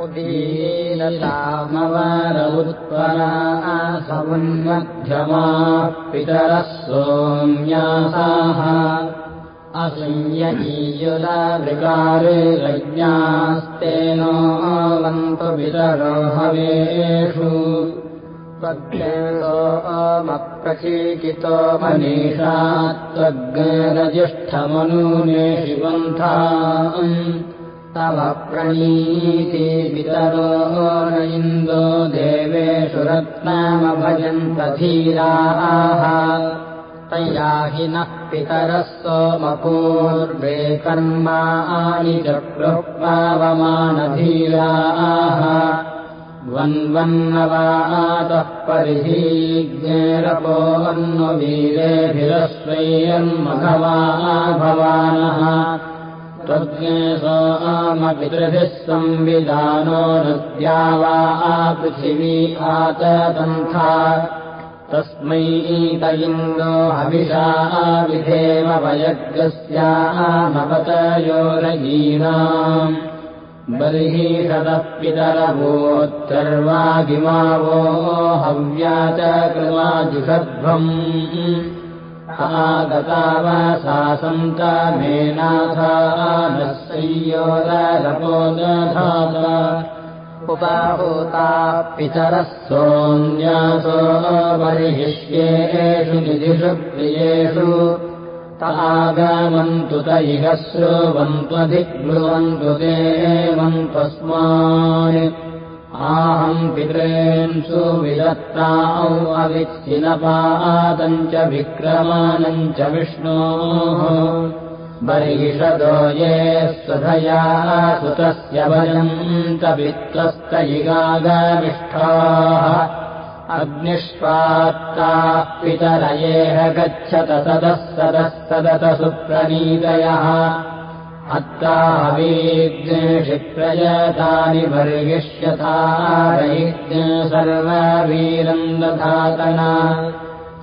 उदीनतामवर उत्परा समुन्मध्यमा पितरः सोम्यासाः असंयीयुलवृगारेरज्ञास्तेनोऽवन्तु पितरो हवेषु त्वग्मप्रचीकितो मनीषा त्वग्रजिष्ठमनूने शिवन्था तव प्रणीति पितरो न इन्दो देवेषु रत्नामभजन्त धीराः। तया हि नः पितरः सोमपूर्वे कर्माणि चक्रुपावमानधीराः वन्वन्नवातः परिहीज्ञेरपोऽन्वीरेभिरस्वैयन्मघवा भवानः त्वज्ञेशोमपितृभिः संविधानो नद्या वा पृथिवी आततन्था तस्मै ईत इन्दो हविषा विधेव वयज्ञस्यामपतयोरयीनाम् बर्हिषदः पितरवोत्तर्वागिमावो हव्या च कृमाजुषध्वम् आगता वा सा सन्तमेनाथा नः संयोदरपोदधाता उपाहूता पितरः सोऽन्यासो बर्हिष्येषु निधिषु प्रियेषु आगमन्तु त इह श्रुवन्त्वधिब्रुवन्तु देवन्त्वस्मान् आहम् पितॄन् सुविदत्ताौ अविच्छिनपादम् च विक्रमाणम् च विष्णोः। बर्हिषदो ये स्वधया सुतस्य वयम् च वित्तस्त इगागमिष्ठाः अग्निष्पात्ताः पितरयेह गच्छत तदः सदः सदत सुप्रणीतयः अत्तावीज्ञशिप्रयतानि वर्गिष्यथारयिज्ञ सर्ववीरम् दधातना।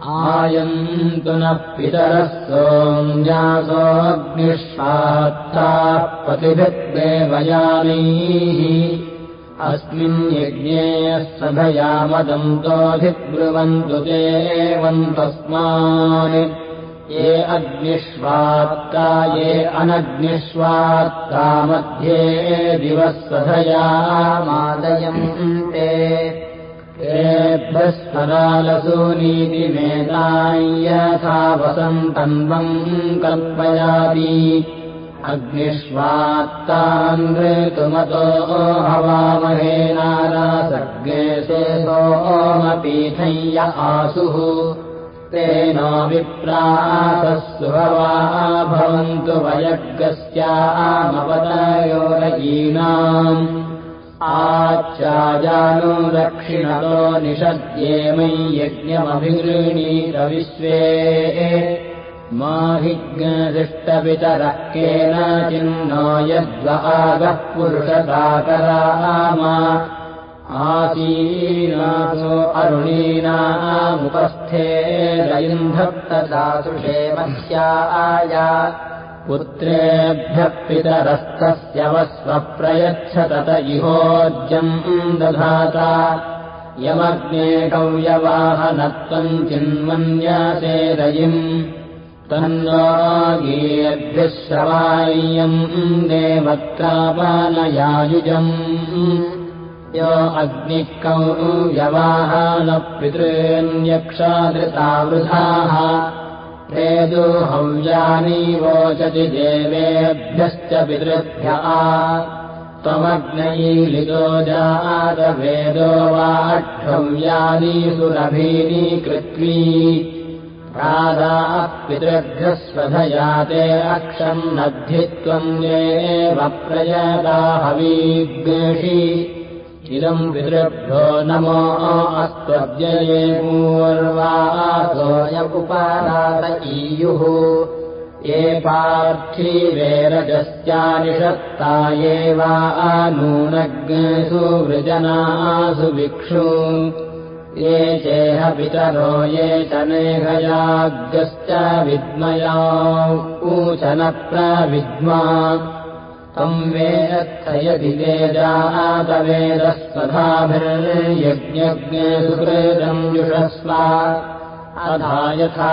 आयन्तु नः पितरः सोऽग्निष्पात्ताः पतिभिद्देवयानैः अस्मिन् यज्ञे सभयामदन्तोऽधिब्रुवन्तु देवम् तस्मान् ये अग्निष्वात्ता ये अनग्निष्वात्ता मध्ये दिवः सधयामादयम् ते। यथा वसन्तन्वम् कल्पयाति अग्निष्वात्तान् ऋतुमतो हवामहेनारासर्गे सोमपीठय्य आसुः तेनो विप्रासः सुहवा भवन्तु वयज्ञस्यामपतयोरयीनाम् आच्चाजानुरक्षिणतो निषद्येमै यज्ञमभिगृणीतविश्वे माहिज्ञदृष्टपितरः केनचिन्नो यद्वागः पुरुषदाकरामा आसीनासो अरुणीनामुपस्थे रयुन्धत्तदासुषेमस्याय पुत्रेभ्यः पितरस्तस्य वस्वप्रयच्छतत इहोज्यम् दधाता। यमग्ने कव्यवाहनत्वम् चिन्मन्यसे रयिम् तन्वागीयद्भिः श्रवाय्यम् देवत्रापानयायुजम् यो अग्निः कौयवाहानपितॄन्यक्षादृतावृधाः ते दुहव्यानि वोचति देवेभ्यश्च पितृभ्यः त्वमग्नयीलितो जातवेदो वाक्षव्यानि सुरभीनि कृत्वी। प्रादाः पितृभ्यः स्वधयाते अक्षम् नद्धि त्वम् एव प्रयता हवीग्षि इदम् पितृभ्यो नमो अस्त्वद्यये पूर्वासोऽयमुपारात ईयुः। ये पार्थिवेरजस्यानिषत्ता ये वा नूनग्सु वृजनासु विक्षु। ये चेह पितरो ये च नेघयाग्श्च विद्मया ऊचन युषस्व अधा यथा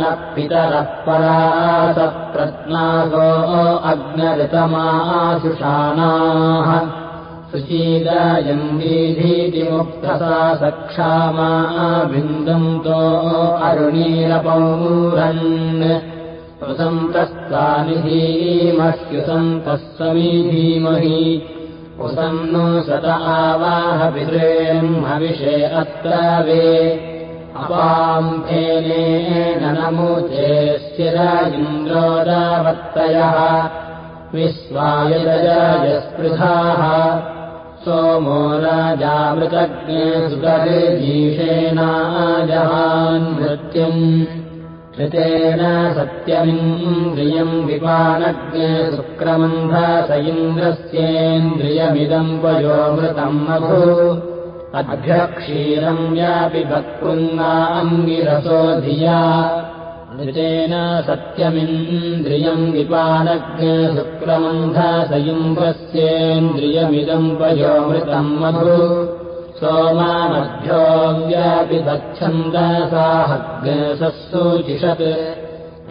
नः पितरः परासप्रत्नासो अग्नऋतमासुषाणाः सुशीलायम् वीधीतिमुक्तसा सक्षामा बिन्दन्तो अरुणीरपौरन् उसन्तस्तानिधीमह्युसन्तः समीधीमहि उसन्नु सत आवाहपितृह्मविषे अत्र वे अपाम्फेनेन नमुचे स्थिर इन्द्रोदावर्तयः विश्वायजयस्पृधाः सोमो राजामृतज्ञे सुतर्जीषेणाजहान्मृत्युम् ऋतेन सत्यमिन्द्रियम् विपानज्ञे शुक्रमन्धस इन्द्रस्येन्द्रियमिदम् वयोमृतम् मधु अभ्यक्षीरम् व्यापि भक्पुङ्गाङ्गिरसो धिया। ऋतेन सत्यमिन्द्रियम् विपानज्ञे शुक्रमन्धस इन्द्रस्येन्द्रियमिदम् वयोमृतम् मधु सोमामभ्यो व्यापि गच्छन्दसाहग्सूचिषत्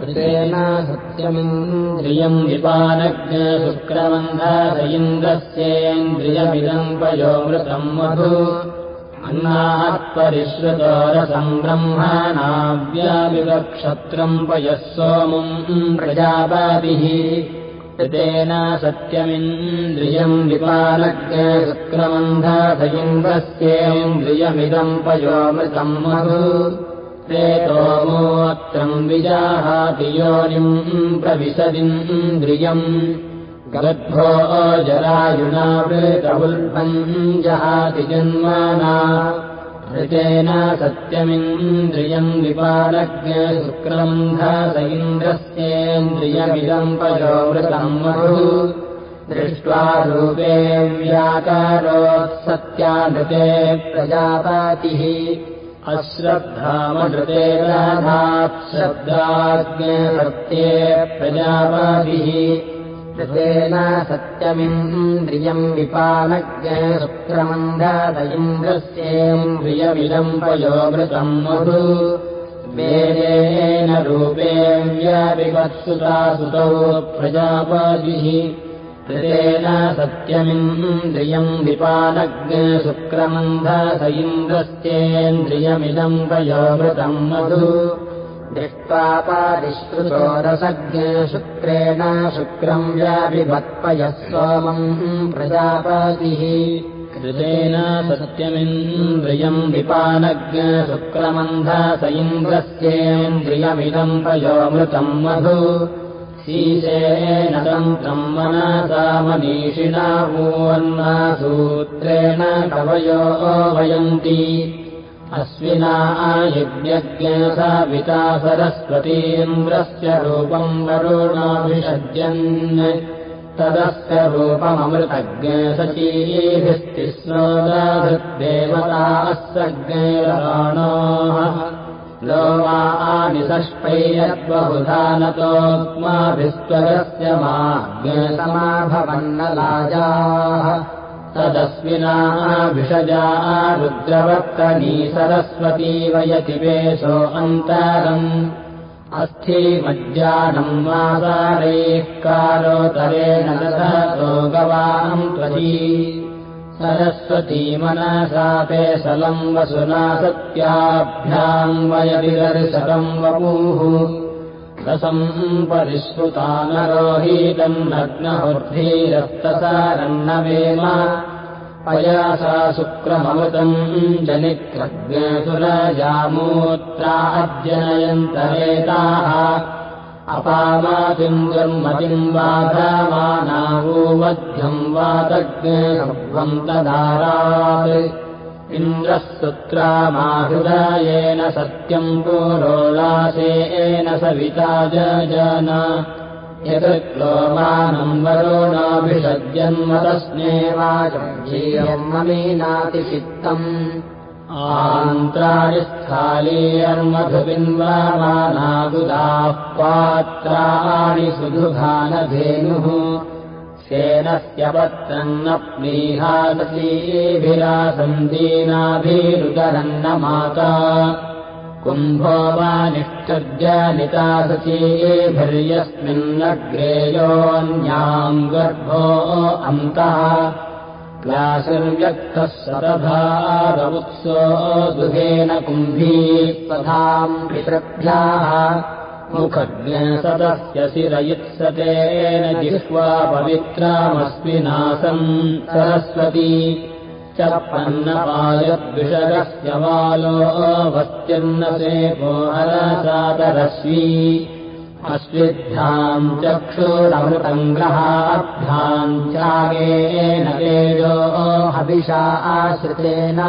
ऋतेन सत्यमिन्द्रियम् विपानज्ञशुक्रमन्धास इन्द्रस्येन्द्रियमिदम् पयोमृतम् मधु अन्नात्परिश्रुतोरसम् ब्रह्मणाव्याविवक्षत्रम् पयः सोमुम् प्रजापातिः ऋतेन सत्यमिन्द्रियम् विपालज्ञ शुक्रमन्धासयिन्द्रस्येन्द्रियमिदम् पयोमृतम् मधु। प्रेतोमोऽत्रम् विजाहाति योनिम् प्रविशदिन्द्रियम्। गर्भो जरायुणावृतवुल्पम् जहाति जन्माना ऋतेन सत्यमिन्द्रियम् विपालज्ञ शुक्रमन्धास इन्द्रस्येन्द्रियमिदम् पयोमृतम् मधु दृष्ट्वा रूपे व्याकारोत्सत्यानृते प्रजापातिः। अश्रद्धामधृते राधात्श्रद्धाज्ञसत्ये प्रजापातिः ऋतेन सत्यमिन्द्रियम् विपालज्ञ पयोमृतम् मधु। वेदेन रूपे व्यापिवत्सुतासुतौ प्रजापातिः ऋतेन सत्यमिन्द्रियम् विपालज्ञ पयोमृतम् मधु दृष्ट्वापादिश्रुतोरसज्ञ शुक्रेण शुक्रम् व्यापिभत्पयः सोमम् प्रजापातिः। ऋतेन सत्यमिन्द्रियम् विपालज्ञ शुक्रमन्धास इन्द्रस्येन्द्रियमिदम् पयोमृतम् मधु शीशेन तन्त्रम् मनसामनीषिणा भूवन्ना सूत्रेण कवयो वयन्ति अस्विना आयुज्ञज्ञसाविता सरस्वतीन्द्रस्य रूपम् वरुणाभिषज्यन्। तदस्य रूपममृतज्ञसचीभिस्तिस्रोदाधृद्देवताः सज्ञैराणाः लोमा आनिसष्पैयद्बहुधानतोऽस्माभिस्त्वरस्य माज्ञसमाभवन्नलाजाः तदस्विनाभिषजा रुद्रवर्तनी सरस्वती वयति वेशो अन्तरम् अस्थिमज्जानम् मासारैः कालोतरेण दधतो गवाम् त्वजी सरस्वती मनसापे सलम् वसुना सत्याभ्याम् वयतिदर्शकम् वपुः रसम् परिष्कृता नरोहीतम् नग्नहुर्धीरस्तसारन्नवेम पयासा शुक्रममृतम् जनिक्रज्ञसुरजामूत्रा अज्जनयन्तरेताः अपामातिम् दुर्मतिम् बाधमानावूवध्यम् वातज्ञवन्तधारात् इन्द्रः सुत्रामाहृदायेन सत्यम् पुरोलासेन सविता जन यदक्लोमानम् वरुणाभिषज्यन्मतस्नेवाचम् ममीनातिचित्तम्। आन्त्राणि स्थालीयर्मधुबिन्वामानागुदाः पात्राणि सुदुघानधेनुः सेनस्य पत्रन्नप्लीहादीभिरासन्दीनाभिरुदरन्न माता कुम्भो वा निष्ठज्जनितासचीभिर्यस्मिन्नग्रेयोऽन्याम् गर्भो अन्तः। क्लाशिर्व्यक्तः सतधारवुत्सो दुहेन कुम्भी तथाम् पितृभ्याः मुखज्ञसदस्य शिरयुत्सतेन जिह्वा पवित्रामस्मिनासम् सरस्वती। च पन्नपायद्विषगस्य बालो वस्त्यन्नसेपोहरसादरश्वी अस्विभ्याम् चक्षुरमृतम् ग्रहाभ्याम् चागेन तेजो हविषा आश्रितेन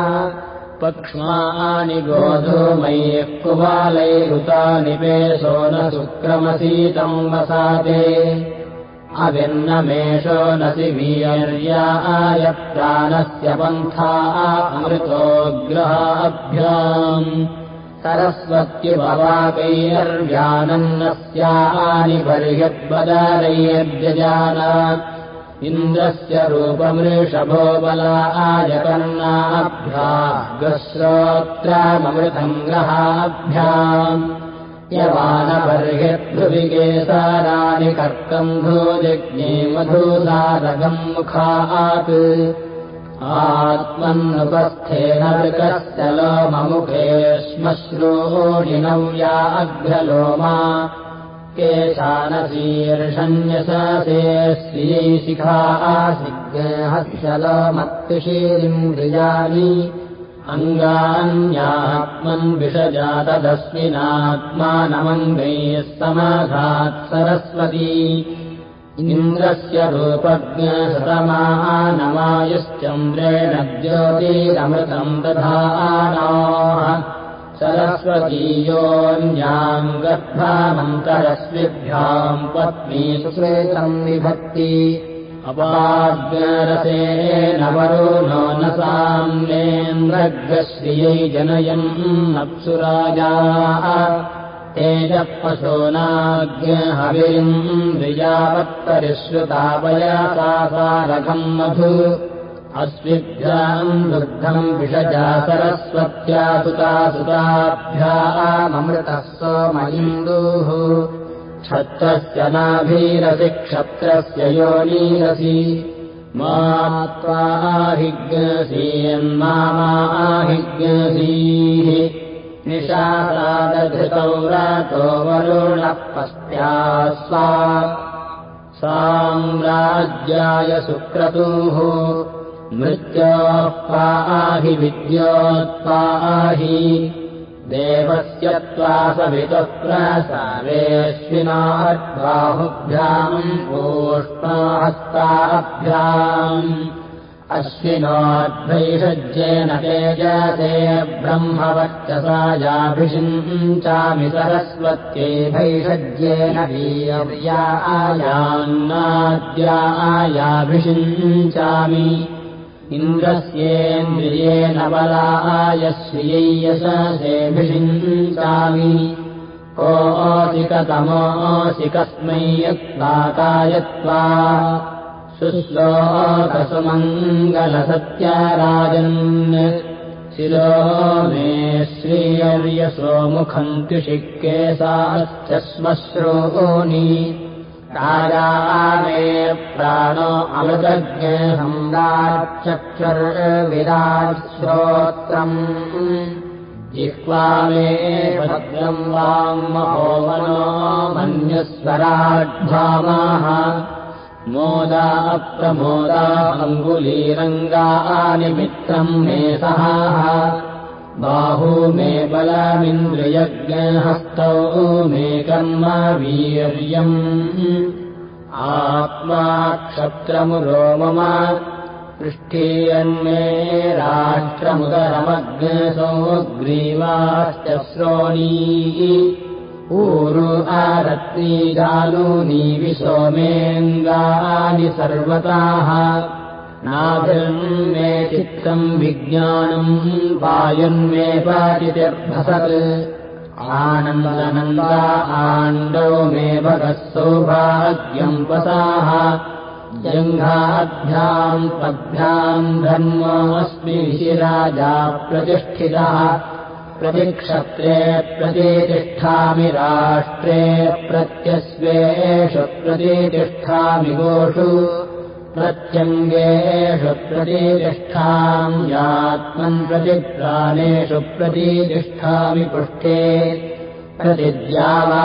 पक्ष्मानि गोधूमैः कुबालैरुतानि पेशो न सुक्रमसीतम् वसाते। अभिन्नमेषो न शिवीर्याय प्राणस्य पन्था अमृतो ग्रहाभ्याम् बर्ह्यद्बदारैर्यजान इन्द्रस्य रूपमृषभो बलायकर्णाभ्यागश्रोत्रामृतम् ग्रहाभ्याम् यवानबर्ह्यद्भुविकेसाराणि कर्तम् भोजज्ञे मधुसारगम् मुखात्। आत्मन्नुपस्थेन वृकस्य लोममुखे श्मश्रूणिनव्या अग्रलोमा केशानशीर्षन्यसासे स्त्रियै शिखा आसिग्हस्यलोमत्तिशीलिन्द्रियाणि अङ्गान्यात्मन्विषजातदस्मिनात्मानमङ्गैः समाघात् सरस्वती। इन्द्रस्य रूपज्ञशतमानमायुश्चन्द्रेण ज्योतिरमृतम् दधानाः सरस्वतीयोऽन्याम् गर्भानन्तरस्विभ्याम् पत्नी सुश्रेतम् विभक्ति। अपाग्रसेन वरुणो न साम्नेन्द्रग्रश्रियै जनयन् अप्सुराजाः तेजः पशूनाग्रहविन्द्रियावत्तरिश्रुतापयासारघम् मधु अस्विभ्याम् दुग्धम् विषजा सरस्वत्या सुता सुताभ्यामृतः सोमयिन्दुः। क्षत्रस्य नाभीरसि क्षत्रस्य योनीरसि। मा त्वाहिज्ञसीयन्माहिज्ञसीः निशासादधृतौ रातो वरुणः पस्त्या स्वा साम्राज्याय सुक्रतुः मृत्योः पाहि विद्योत्पाहि देवस्य त्वा सवितः प्रसावेऽश्विनाद्बाहुभ्याम् ओष्णाहस्ताभ्याम् अश्विनोद्भैषज्येन तेजसे ब्रह्मवर्चसायाभिषिञ्चामि सरस्वत्यै भैषज्येन वीर्या आयान्नाद्या आयाभिषिञ्चामि इन्द्रस्येन्द्रियेण बलाय श्रियै यशसेभिषिञ्चामि कोऽसिकतमोऽसि कस्मै यत्त्वाकायत्वा शुश्लोकसुमङ्गलसत्याराजन् शिरो मे श्रीयर्यसो मुखम् त्युषिक्केशाश्च श्मश्रूनि प्राणो अमृतज्ञसम्राक्षक्षुर्विराट् श्रोत्रम् जिह्वा मे भद्रम् वाङ्महोमनो मन्युस्वराड्भामाः मोदा अप्रमोदा अङ्गुलीरङ्गानि मित्रम् मे सहाः बाहू मे बलमिन्द्रियज्ञहस्तौ मे कर्म वीर्यम्। आत्मा क्षत्रमुरो मम पृष्ठीयन्मे राष्ट्रमुदरमग्नसौ ग्रीवाश्च श्रोणी। ऊरु आरत्नीजालूनी विसोमेऽङ्गानि सर्वताः नाभिर्मे चित्तम् विज्ञानम् वायुन्मे पाचितिर्भसत् आनन्दनन्दा आण्डौ मे भगः सौभाग्यम् वसाः। जङ्घाभ्याम् पद्भ्याम् धर्मोऽस्मि शिराजा प्रतिष्ठितः। प्रतिक्षत्रे प्रतितिष्ठामि राष्ट्रे प्रत्यस्वेषु प्रतितिष्ठामि गोषु प्रत्यङ्गेषु यात्मन् प्रतिप्राणेषु प्रतितिष्ठामि पुष्टे प्रतिद्यावा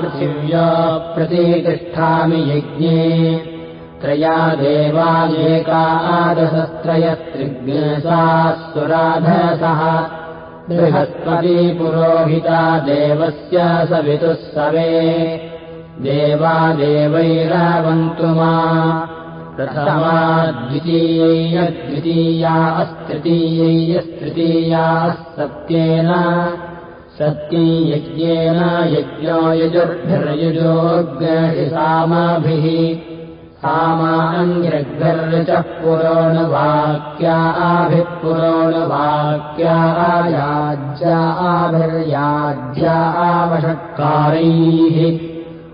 पृथिव्या प्रतितिष्ठामि यज्ञे त्रया देवादेकादशस्त्रयस्त्रिज्ञसा सुराधसः बृहस्पती पुरोहिता देवस्य सवितुः सवे देवादेवैरावन्तु मा प्रथमा द्वितीयैर्द्वितीया अस्त्रितीयैस्तृतीयाः सत्येन सत्यै यज्ञेन यज्ञो यजुर्भिर्यजोग्सामाभिः सामाङ्ग्यर्गर्चः पुरोणवाक्या आभिः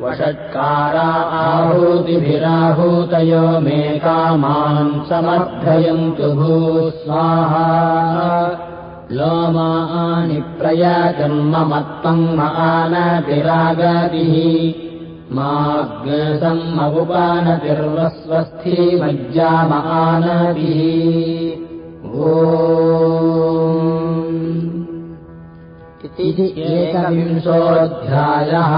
वषट्कारा आहूतिभिराहूतयो मे कामान् समर्थयन्तु भूस्वाहा। लोमानि प्रयाजन्ममत्तम् मानतिरागतिः माग्सम्मगुपानतिर्वस्वस्थी मज्जामानभिः ओ इति एकविंशोऽध्यायः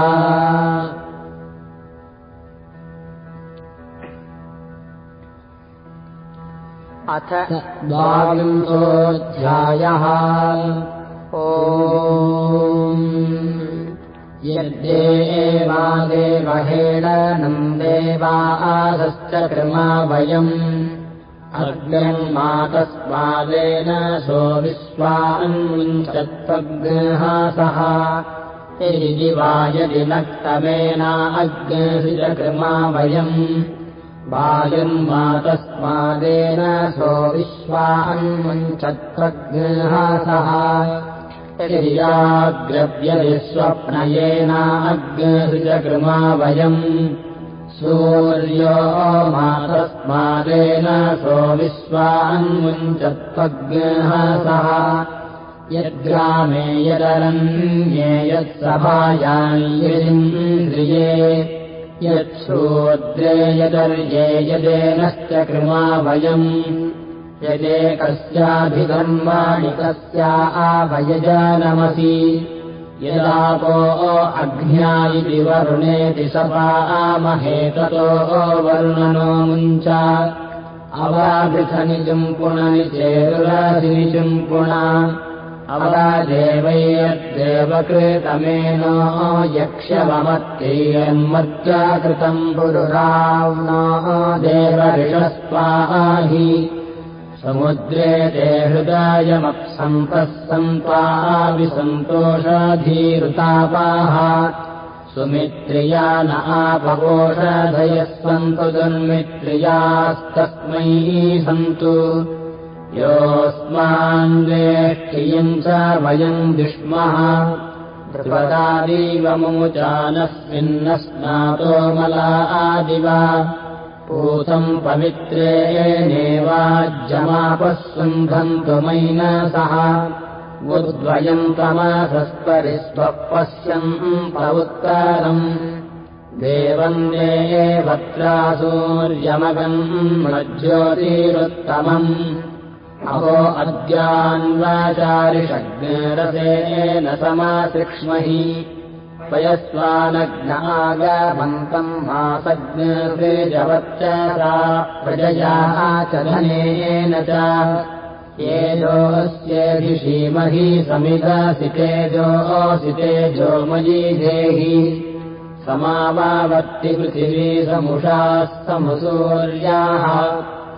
अथ द्वाविंशोऽध्यायः। ओ यद्देवा देवहेळनम् देवादश्च कृमा वयम्। अग्निर्मातस्मादेन सो विश्वान्मुञ्चत्वग्हासः यदि वा यदि नक्तमेना अग्निषि च कृमा वयम् वायुन्मातस्मादेन सो विश्वान्मुञ्चत्वग्हासः यदि स्वप्नयेनाग्निषु च कृमा वयम् सूर्यो मातस्मादेन सो विश्वान्मुञ्चत्वग्नहसः यद्ग्रामे यदरन्ये यत्सभायान्द्रिये यच्छूद्रे यदर्ये यदेनश्च कृमा वयम् यदेकस्याभिधर्माणि कस्या आवयजानमसि यदापो अघ्न्या इति वरुणेति सपामहेततो वर्णनो मुञ्च। अवाभृथनिजुम्पुणनि चेरुरासिनिजुम्पुणा अवदेवैर्देवकृतमेनो यक्ष्यवमत्यैर्मत्याकृतम् पुरुराव्नो देवऋषस्वाहि। समुद्रे ते हृदायमप्सन्तः सन्त्वाविसन्तोषाधीरुतापाः सुमित्रिया न आपकोषधयः सन्तु दुर्मित्रियास्तस्मै सन्तु योऽस्मान्वेष्टियम् च वयम् दिष्मः। स्नातो मला आदिवा। पूतम् पवित्रेणेवाज्यमापः सुन्धन्तुमैनसः उद्वयम् तमसस्परिस्वः पश्यन् पौत्तरम् देवम् देवत्रासूर्यमगम् मज्ज्योतिरुत्तमम् अहो अद्यान्वाचारिषग्रसेन समासृक्ष्महि। पयस्वानग्नागमन्तम् मासज्ञजवच्चसा प्रजयाः च धनेन च। येजोऽस्येभिषीमहि समिदसि तेजोऽसि तेजोमयी देहि। समावावत्ति पृथिवी समुषाः समुसूर्याः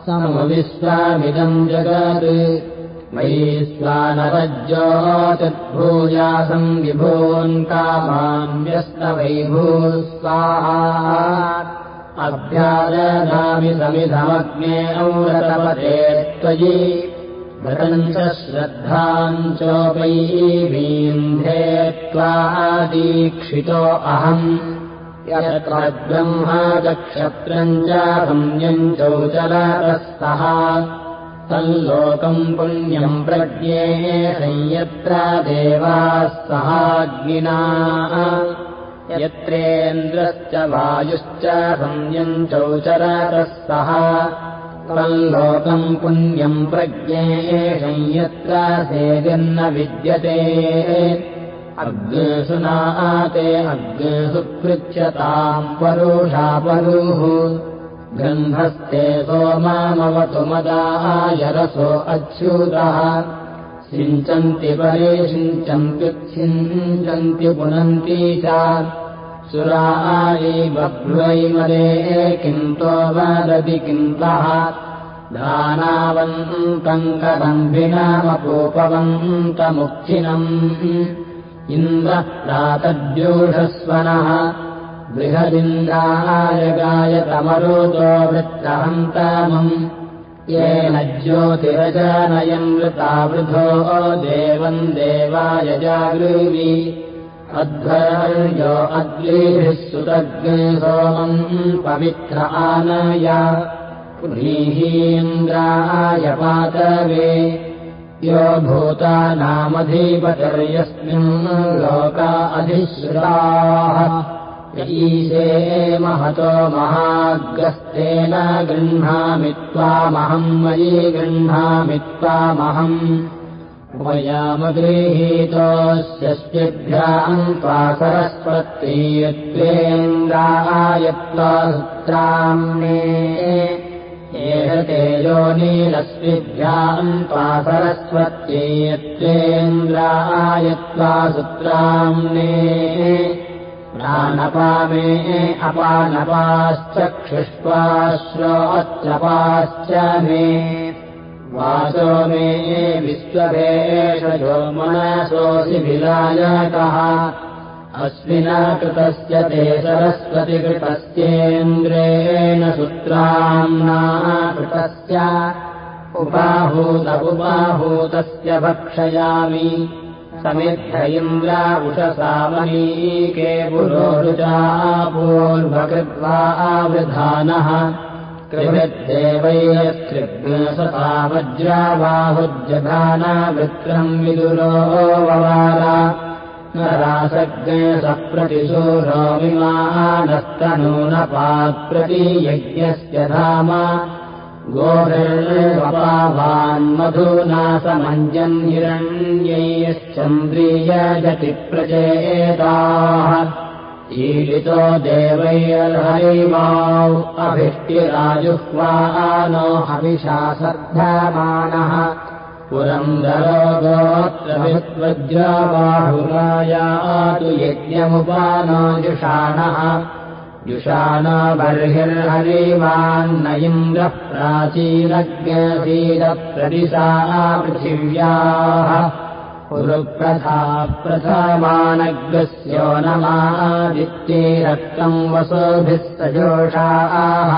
समविश्वामिदम् जगत्। मयि स्वानवज्योतिर्भूयासम् विभून् कामान् व्यस्तवैभूस्वाहा। अभ्यादधामि समिधमग्ने औरतपते त्वयि। व्रतम् च श्रद्धाम् चोपैवीन्धे त्वादीक्षितो अहम् यत्र ब्रह्मा चक्षत्रम् च चलतस्तः तल्लोकम् पुण्यम् प्रज्ञे संयत्र देवाः सहाग्निना यत्रेन्द्रश्च वायुश्च संयञ्चौ चरतस्तः तल्लोकम् पुण्यम् प्रज्ञे संयत्र सेजन्न विद्यते अग्नेषुनाते अग्नेषु पृच्छताम् परुषापरुः। गन्धस्ते सोमामवतु मदायरसो अच्युतः। सिञ्चन्ति परे सिञ्चन्त्युच्छिञ्चन्ति पुनन्ति च। सुरायै बभ्वै मदे किन्तो वदति किन्तः दानावन्तम् कदम्बिनामपूपवन्तमुखिनम् इन्द्रः प्रातद्यूषस्वनः बृहदिन्द्राय गायतमरुतो वृत्तहन्तमम्। येन ज्योतिरजनयम् वृतावृधो देवम् देवाय जागृवि अध्वर्यो अद्भिः सुतग्ने सोमम् पवित्र आनय। पुरीहीन्द्राय पातवे यो भूतानामधिपतिर्यस्मिन् लोका अधिश्रुताः। ईशे महतो महाग्रस्तेन गृह्णामि त्वामहम् मयि गृह्णामि त्वामहम् त्वा सरस्वतीयत्वेन्द्राय त्वा सुत्राम्ने एष त्वा सरस्वत्येयत्वेन्द्राय त्वा सुत्राम्ने प्राणपामे अपानपाश्चक्षुष्पाश्रोत्रपाश्च मे वाचो मे विश्वभेषजो मनसोऽसि विलायकः अस्मिना कृतस्य ते सरस्वतिकृतस्येन्द्रेण सूत्राम्ना कृतस्य। उपाहूत उपाहूतस्य भक्षयामि। समिद्ध इन्द्रा उषसामनीके पुरोरुचा पूर्वकृत्वा आवृधानः। कृभिद्देवैयत्कृग्सता वज्राबाहुज्जघाना वृत्रम् विदुरो ववार नरासज्ञे सप्रतिशूरो विमानस्तनूनपात्प्रति यज्ञस्य धाम। गोभिर्वपावान्मधूना समञ्जन् हिरण्यैश्चन्द्रियजति प्रचेताः ईडितो देवैर्हरिमाौ अभिष्टिराजुह्वानो हविषा सर्धमानः पुरन्दरो गोत्रभित्वज्राबाहुरायातु यज्ञमुपानो जुषाणः जुषाणो बर्हिर्हरिवान्न इन्द्रः प्राचीनज्ञसीदप्रदिशा पृथिव्याः। पुरुप्रथा रक्तम् वसुभिः सजोषाः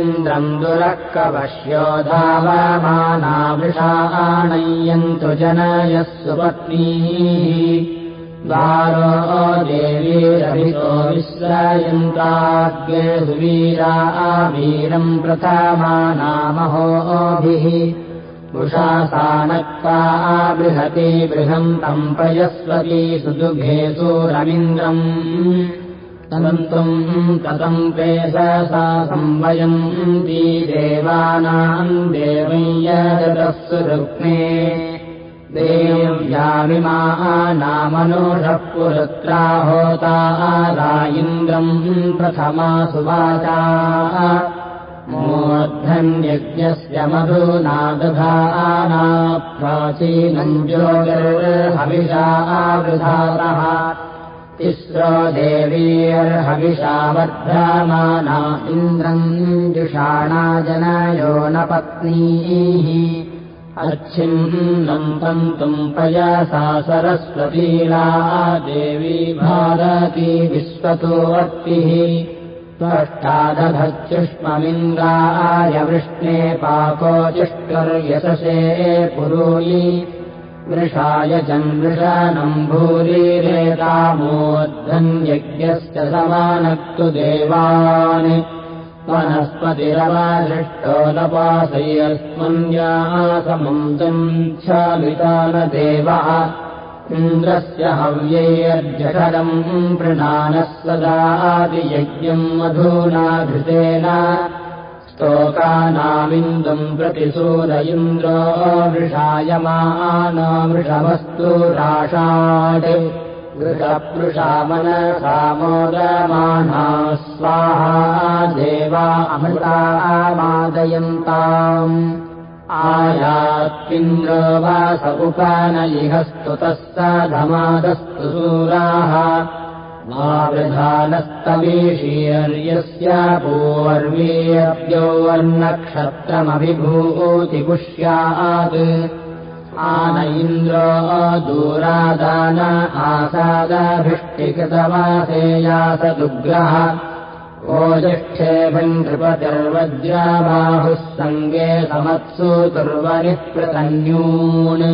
इन्द्रम् दुरः कवश्यो धावमानावृषाणय्यन्तु जनयः सुपत्नीः। द्वारो देवीरभितो विश्रयन्ताग्रे सुवीरा वीरम् प्रथमानामहोभिः। उषासानक्ता बृहति बृहन्तम् पयस्वती सुदुघे सूरमिन्द्रम् तन्तुम् ततम् पेशसा संवयन्ती देवानाम् देवय्यदः सुरुक्मे देव्यामिमानामनुषः पुरुत्रा होता इन्द्रम् प्रथमा सुवाचा। मूर्धन्यज्ञस्य मधुना दधाना प्राचीनम् ज्योतिर्हविषा आवृधातः तिस्रो देवीर्हविषा वर्धमाना इन्द्रम् जुषाणा जनयो न पत्नीः। अच्छिन्नम् तन्तुम् पयसा सरस्वतीला देवी भारती विश्वतोवर्तिः। त्वष्टादभच्युष्ममिन्द्राय वृष्णे चिष्टुर्यशसे पुरूयि वृषाय चन्द्रशानम् भूरिरेतामोद्धन्यज्ञश्च समानक्तु देवान्। वनस्पतिरवादृष्टो लपासयस्मन्यासमन्तम् चालितान देवः इन्द्रस्य हव्यैर्जठरम् प्रणानः सदादियज्ञम् मधूना घृतेन स्तोकानामिन्दुम् प्रतिसूर इन्द्रो वृषायमान वृषमस्तु राषाट् वृषपृषामनसामोदमाना स्वाहा देवा अमृतामादयन्ताम् आयात्पिन्द्रो वास उपानयिहस्तुतः स धमादस्तु सूराः मावृधानस्तमीशीर्यस्य पूर्वीयव्यो वर्नक्षत्रमभिभूतिपुष्यात् आन इन्द्रो दूरादान आसादाभिष्टिकृतवासेयासदुग्रह ओजिष्ठेभम् नृपतिर्वज्राबाहुः सङ्गे समत्सु दुर्वरिः प्रतन्यून्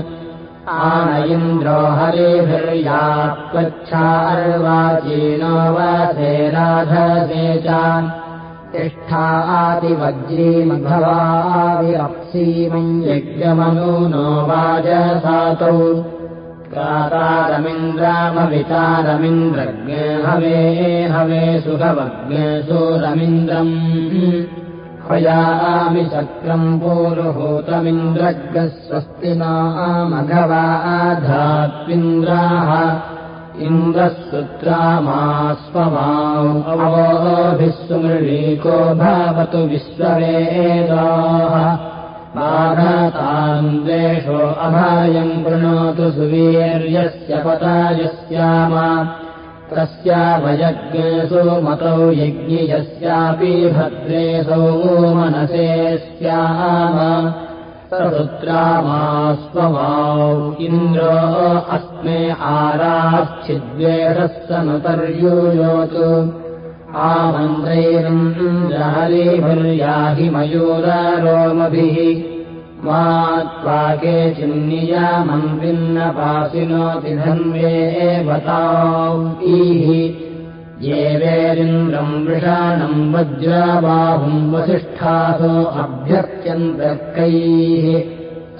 आन इन्द्रो हरिभिर्यात्वच्छार्वाचीनो वासे राधसे च तिष्ठातिवज्रीमघवाविरप्सीमम् यज्ञमनु नो वाजसातौ प्रातारमिन्द्रामवितारमिन्द्रज्ञ हवे हवे सुखवज्ञसूरमिन्द्रम् हयामि चक्रम् पूरुहूतमिन्द्रज्ञः स्वस्ति नामघवाधात्विन्द्राः इन्द्रः सुत्रामास्वमाौ अवोभिः सुमृळीको भवतु विश्ववेदाः। माघतान् द्वेषो अभायम् कृणोतु सुवीर्यस्य पतायस्याम तस्यावयज्ञेषु मतौ यज्ञियस्यापि भद्रेसौ मनसे स्याम। सुत्रामास्वमाौ इन्द्रो अस्मे आराश्चिद्वेषः समुपर्यूयोतु आमन्त्रैरन्द्रहरिभिर्याहि मयूरारोमभिः मा त्वाके चिन्नियामम् भिन्नपासिनोति धन्वे एवताईः ये वेरिन्द्रम् वृषाणम् वज्राबाहुम् वसिष्ठासो अभ्यर्च्यन्तर्कैः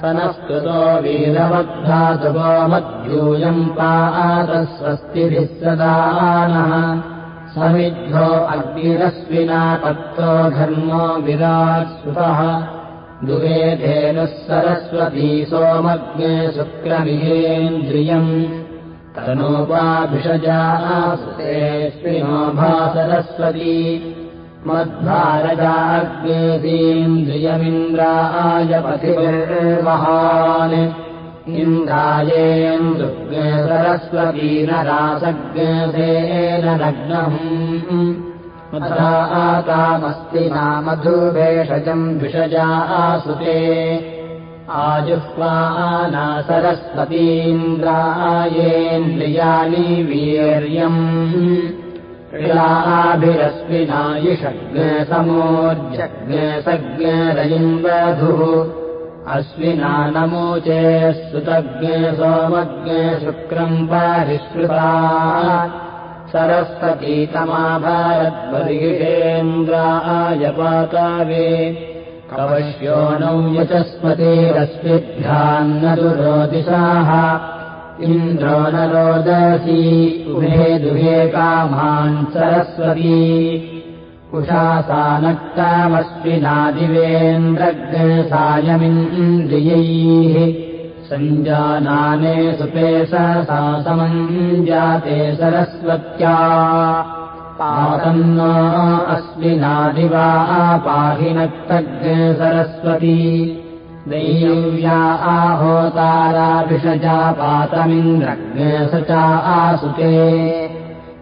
सनस्तुतो वीरवद्धातुवो मद्यूयम् पातः स्वस्तिभिः सदा नः समिद्धो अग्निरस्विना पत्तो धर्मो दुवेधेनुः सरस्वती सोमज्ञे शुक्रमिहेन्द्रियम्। तनोपाभिषजास्तेऽस्मिनो भासरस्वती मध्वारजाग्नेन्द्रियमिन्द्राय पथिर्महान् इन्द्रायेन्द्रुग्ने सरस्वती न रासज्ञसेन नग्नम् आकामस्ति नामधुभेषजम् विषजा आसुते आजुह्वाना सरस्वतीन्द्रायेन्द्रियाणि वीर्यम् क्रीडाभिरस्विनायिषज्ञसमोर्जज्ञसज्ञरयिन्वधुः अस्विना नमोचे सुतज्ञ सोमज्ञ शुक्रम् पारिष्कृता सरस्वतीतमाभारद्बर्हिषेन्द्रायपातावे कवश्यो नौ यचस्पतेरस्मिभ्यान्न दुरोदिशाः इन्द्रो न रोदसी उभे दुहे कामान् सरस्वती। कुशासानक्तामश्विनादिवेन्द्रज्ञसायमिन्द्रियैः सञ्जानाने सुपे सा समञ्जाते सरस्वत्या। पातन्नो अस्मिनादिवा पाहि नक्तज्ञ सरस्वती। आहोताराभिषजा पातमिन्द्रज्ञ स च आसुते।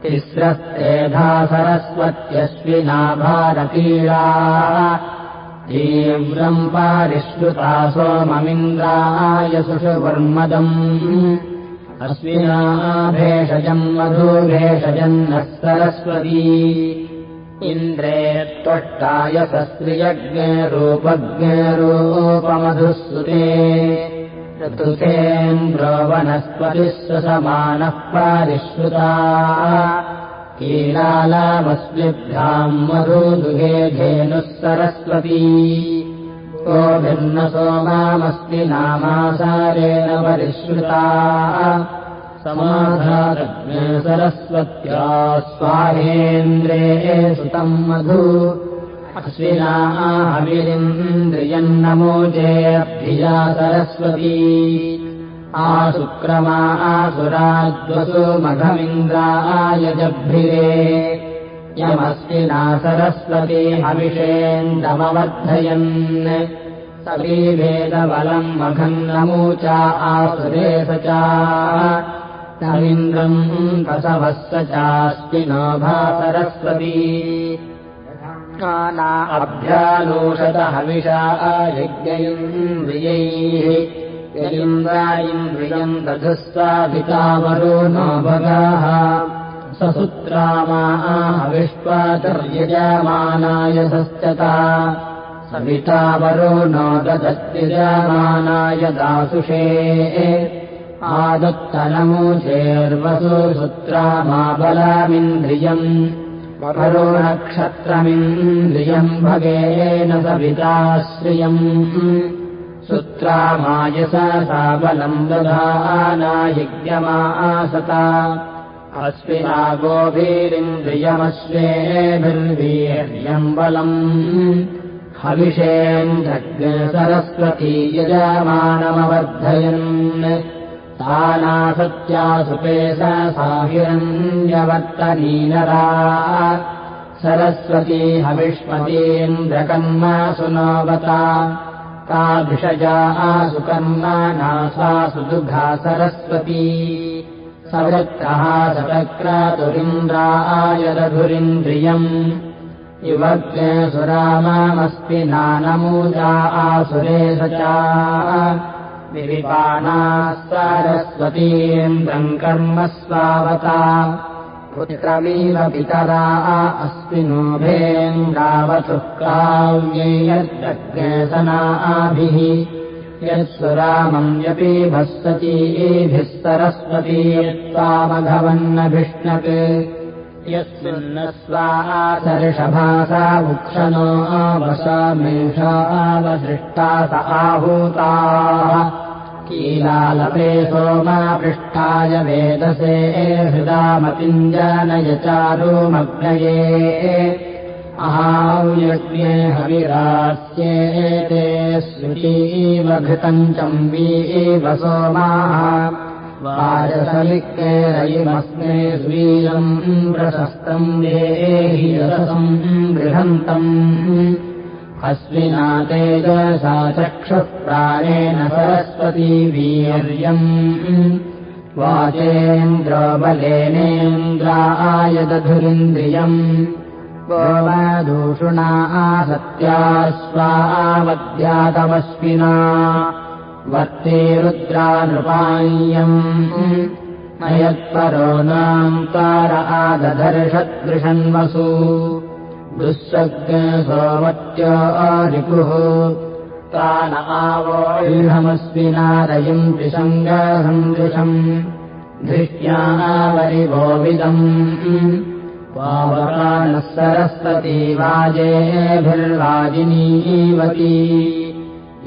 तिस्रस्तेधा सरस्वत्यश्विना भारतीया तीव्रम् पारिष्कृता सोममिन्द्राय सुषुवर्मदम्। अस्विना भेषजम् मधुभेषजन्नः सरस्वती इन्द्रे त्वष्टाय सस्त्रियज्ञरूपज्ञरूपमधुः सुते ऋतुतेन्द्रो वनस्पतिः समानः पारिश्रुता कीलालामस्मिभ्याम् मधुदुहे धेनुः सरस्वती। को भिन्नसोमामस्ति नामासारेण परिश्रुता। समाधारज्ञ सरस्वत्या स्वाहेन्द्रे सुतम् मधु। अश्विनाहविरिन्द्रियन्नमोजेऽभिया सरस्वती आशुक्रमा आसुराद्वसु मघमिन्द्रायजभ्रिरे यमस्विना सरस्वती हविषेन्दमवर्धयन् सलीभेदबलम् मघन्नमूचा आसुरे स च। तमिन्द्रम् कसवः स चास्ति नोभा सरस्वती। अभ्यालोषत हविषा यज्ञैन्द्रियैः यलिन्द्रायिन्द्रियम् दधस्वाभितावरो नो भगाः ससूत्रामा हविष्पाचर्यजामानाय सश्चता सवितावरो नो ददत्यजामानाय दासुषे आदत्तनमुचेर्वसु सुत्रामा बलामिन्द्रियम्। वरो नक्षत्रमिन्द्रियम् भगेन सविताश्रियम् सुत्रामायसा सा बलम् आसता अस्मिना गोभीरिन्द्रियमश्वेभिर्वीर्यम् बलम्। हविषेन्द्रज्ञ सरस्वती यजमानमवर्धयन्। तानासत्यासुपे साहिरण्यवर्तनीनरा सरस्वती हविष्मतीन्द्रकर्मा सुनोवता ताभिषजा आसुकर्मा नासा सुदुघा सरस्वती। सवृत्तः सचक्रातुरिन्द्रायरधुरिन्द्रियम् युवज्ञ सुरामामस्ति नानमूजा आसुरे स च विविपानाः सरस्वतीन्द्रम् कर्म स्वावता पुत्रमीव पितरा अस्मिनोभेन्द्रावतुः काव्यैर्यज्ञसनाभिः यत्सुरामम् व्यपि भस्सतीभिः सरस्वती त्वामघवन्नभिष्णक् यस्मिन्न स्वासर्षभासा वुक्षणो वशामेषा आवसृष्टा स आहूताः कीलालपे सोमा पृष्ठाय वेदसे हृदामतिञ्जनय चारुमग्नये आव्यज्ञे हविरास्येते स्मृतीव घृतम् चम्बीव सोमाः। वारसलिक्येरयिमस्मे स्वीयम् प्रशस्तम् देहि रसम् बृहन्तम् अस्मिना तेजसा चक्षुः प्राणेन सरस्वती वीर्यम् वाचेन्द्रबलेनेन्द्रायदधुरिन्द्रियम् गोमदूषुणा आसत्या स्वावद्यातमस्मिना वर्ते रुद्रानृपाय्यम् नयत्परो नाम् तार आदधर्षदृशन्वसु दुःसग्सोमत्यो रिपुः तान आवोह्मस्मिनादयम् त्रिशङ्गसन्दृशम् धृष्यावरिभोविदम् पावकानः सरस्वती वाजेभिर्वाजिनीवती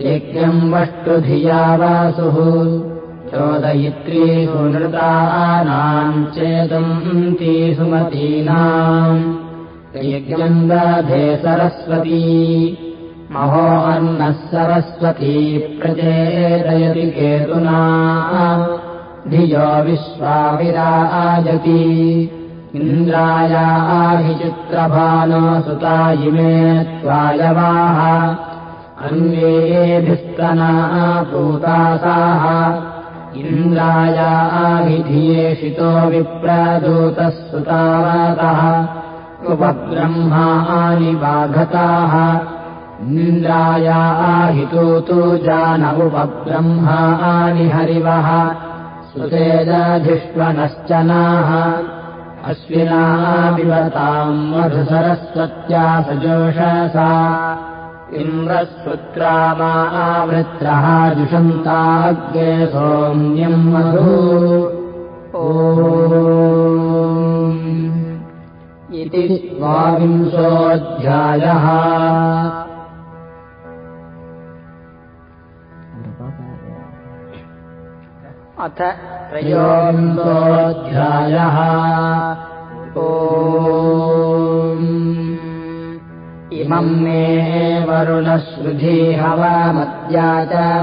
यज्ञम् वष्टुधिया वासुः। चोदयित्री सुनृतानाम् चेतम् ती सुमतीनाम् यज्ञम् दधे सरस्वती। महो अन्नः सरस्वती प्रचेदयति केतुना। धियो विश्वाविराजति। इन्द्रायाहिचित्रभानो सुता इमे त्वायवाः। अन्वेभिस्तना पूतासाः इन्द्रायाभिधियेषितो विप्रदूतः सुतावातः उपब्रह्मानि बाघताः इन्द्रायाहितो तु जान उपब्रह्मानि हरिवः सुतेजाधिष्वनश्चनाः। अश्विनाभिवताम् मधुसरस्वत्या सजोषसा इन्द्रः जुषन्ताग्रे सोम्यम् मधु। ओ इति द्वाविंशोऽध्यायः। अथ त्रयोविंशोऽध्यायः। इमम् मे वरुणश्रुधी हवामद्या च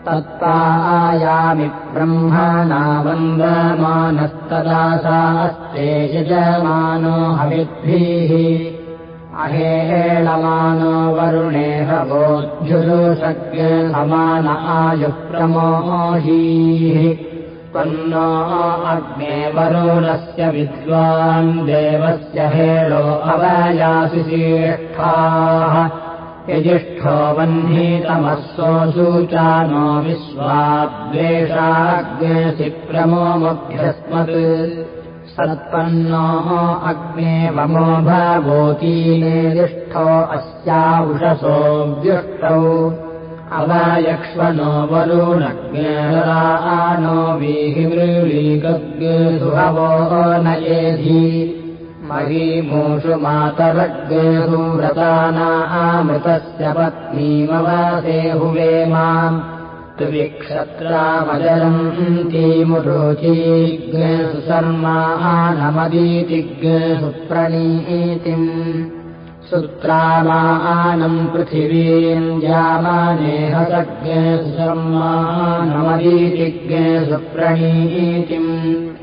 स्वामावस्युराचके तत्त्वायामि ब्रह्मणा वन्दमानस्तदासास्ते यजमानो हविद्भिः। अहेळमानो वरुणे हवोऽध्युरुषज्ञ समान आयुप्रमोहीः त्वन्नो अग्ने वरुणस्य विद्वान् देवस्य हेळो अवयासि श्रेष्ठाः यजिष्ठो वह्नीतमस्वसूचानो विश्वाद्वेषाग्नेऽसि प्रमोमभ्यस्मत् सत्पन्नो अग्ने वमो भवोतीनेदिष्ठो अस्यावुषसो व्युष्टौ। अवयक्ष्मनो वरुणज्ञेरानो वीहिमृळीगग्सुहवो नयेधि महीमूषु मातरग्सूरतानामृतस्य पत्नीमवासे हुवे माम्। त्रिविक्षत्रामजरन्तीमुरोचीज्ञसुशर्मानमदीतिज्ञसुप्रणीतिम् सुत्रामानम् पृथिवीम् जामानेहसज्ञसुशर्मानमदीतिज्ञसुप्रणीतिम्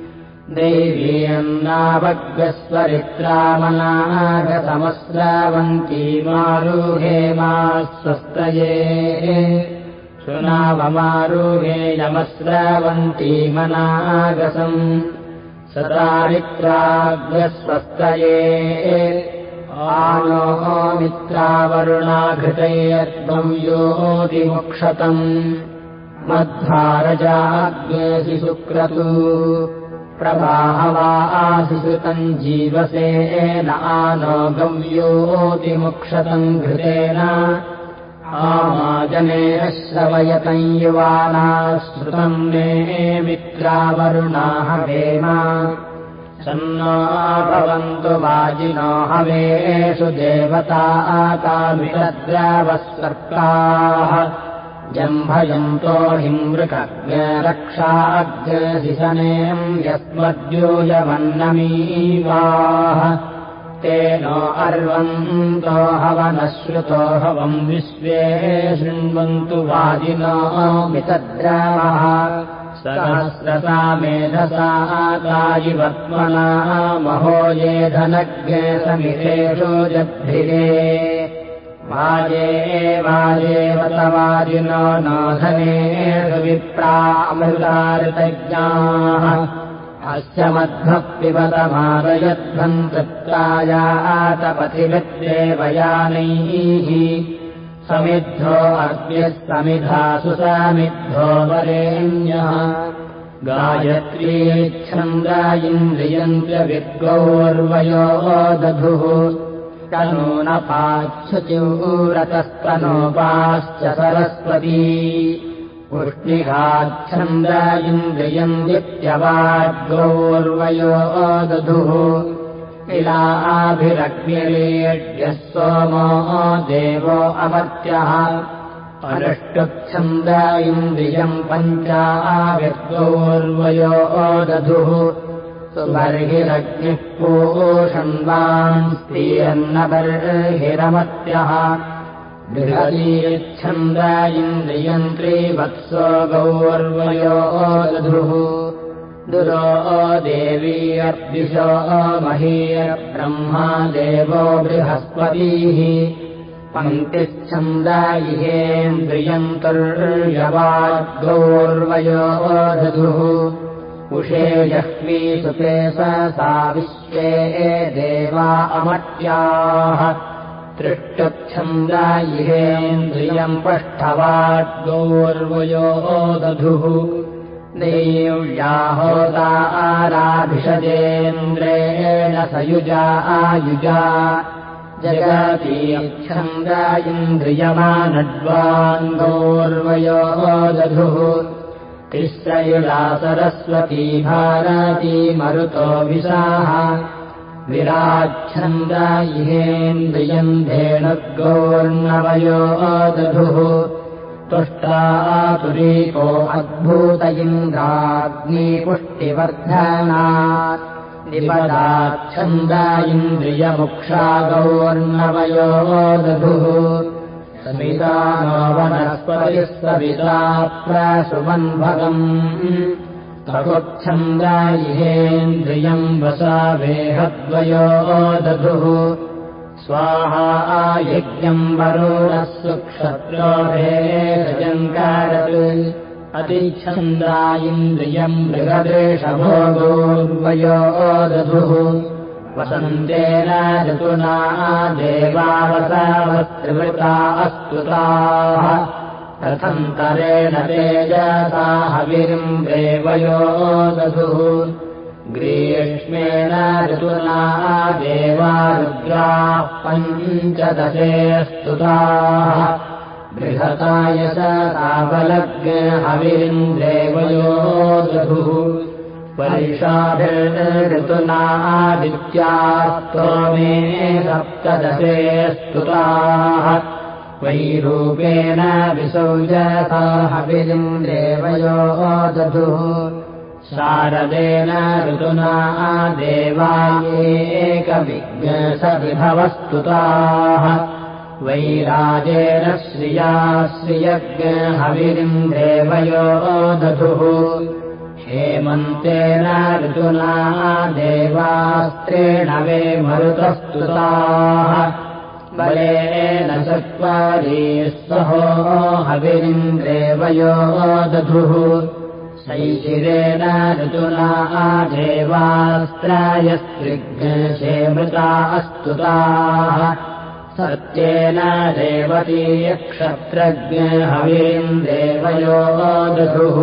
दैवीयन्नावग्रस्वरित्रामनागतमस्रावन्ती मारुहे मा स्वस्तये सुनावमारुहे नमस्रावन्ती मनागसम् सदारित्राग्रस्वस्तये आनो मित्रावरुणाघृतयत्वम् योतिमुक्षतम् मध्वारजाग्नेसि सुक्रतु प्रवाहवा आशिषुतम् जीवसेन आनो गव्योतिमुक्षतम् घृतेन आमाजने श्रवयतम् युवाना श्रुतम् मे मित्रावरुणाः वेम सन्नो भवन्तु वाजिनो हवेषु देवता आकामितद्रावस्वर्गाः जम्भयन्तो हिमृकज्ञरक्षाग्रशिशनेम् यस्मद्यूयमन्नमीवाः तेनो अर्वन्तो हवनश्रुतो हवम् विश्वे शृण्वन्तु वाजिनो मितद्रावः। सहस्रसा मेधसा कायिवत्मना महो ये धनज्ञे समितेषु जद्भिरे वाजे वाजेवतवाजिनो नोधनेषु विप्रामृतारितज्ञाः अस्य मध्वः पिबतमारयध्वम् तत्तायातपथिवृत्तेवयानैः समिद्धो अग्न्यः समिधासु समिद्धो वरेण्यः गायत्रीच्छन्दा इन्द्रियन्द्रविद्गौर्वयो दधुः तनूनपाच्छुचिरतस्तनोपाश्च सरस्वती पुष्णिघाच्छन्द इन्द्रियम् दित्यवाद्गौर्वयो दधुः। इलाभिरग्निरेड्यः सोमो देवो अमर्त्यः। अनुष्टुच्छन्द इन्द्रियम् दधुः सुबर्हिरग्निः पूषण्वान्स्त्रीयन्नबर्हिरमत्यः बृहतीच्छन्द इन्द्रियम् त्रिवत्सो गौर्वयो दधुः दुरो देवी अर्दिशो महीयब्रह्मा देवो बृहस्पतिः। पङ्क्तिच्छन्द तुर्यवाद्गौर्वयो दधुः उषे जह्वी सुते सा विश्वे देवा अमट्याः इहेन्द्रियम् पष्ठवाद्गौर्वयो दधुः। देव्याहोता आराभिषजेन्द्रेण सयुजा आयुजा। जगतीच्छन्द इन्द्रियमानड्वाङ्गोर्वयो दधुः तिस्रयुला सरस्वती भारती मरुतो विशाः विराच्छन्द इहेन्द्रियम् धेनुर्गोर्णवयो दधुः तुष्टातुरीको अद्भूत इन्द्राग्निपुष्टिवर्धना निपदाच्छन्द इन्द्रियमुक्षा गौर्णवयो दधुः समिता नो वनस्पतिः सविता प्रसुमन्भगम्। तकुच्छन्द इहेन्द्रियम् वसावेहद्वयो दधुः। स्वाहा यज्ञम् वरुणः सुक्षत्रोभेजङ्कारत् अतिच्छन्दा इन्द्रियम् मृगदेशभोगोर्वयो दधुः वसन्तेन ऋतुना देवावसावस्त्रिवृता अस्तुताः। रथन्तरेण तेजसा हविरिम् देवयो दधुः ग्रीष्मेण ऋतुना देवा रुद्राः पञ्चदशे स्तुताः। बृहताय सावलग् हविरिन्द्रेवयो दधुः परिषाभिर्ऋतुना दित्यास्तोमे सप्तदशे स्तुताः वैरूपेण विसौजसा हविरिन्द्रेवयो दधुः शारदेन ऋतुना देवायेकविज्ञसविभवस्तुताः वैराजेन श्रिया श्रियज्ञहविरिम् देवयो दधुः हेमन्तेन ऋतुना देवास्त्रेण वे मरुतस्तुताः। बलेन चत्वारी सहो हविरिम् देवयो दधुः शैशिरेण ऋतुना देवास्त्रायस्त्रिग्शेमृता अस्तुताः। सत्येन देवतीयक्षत्रज्ञ हवीम् देवयो दधुः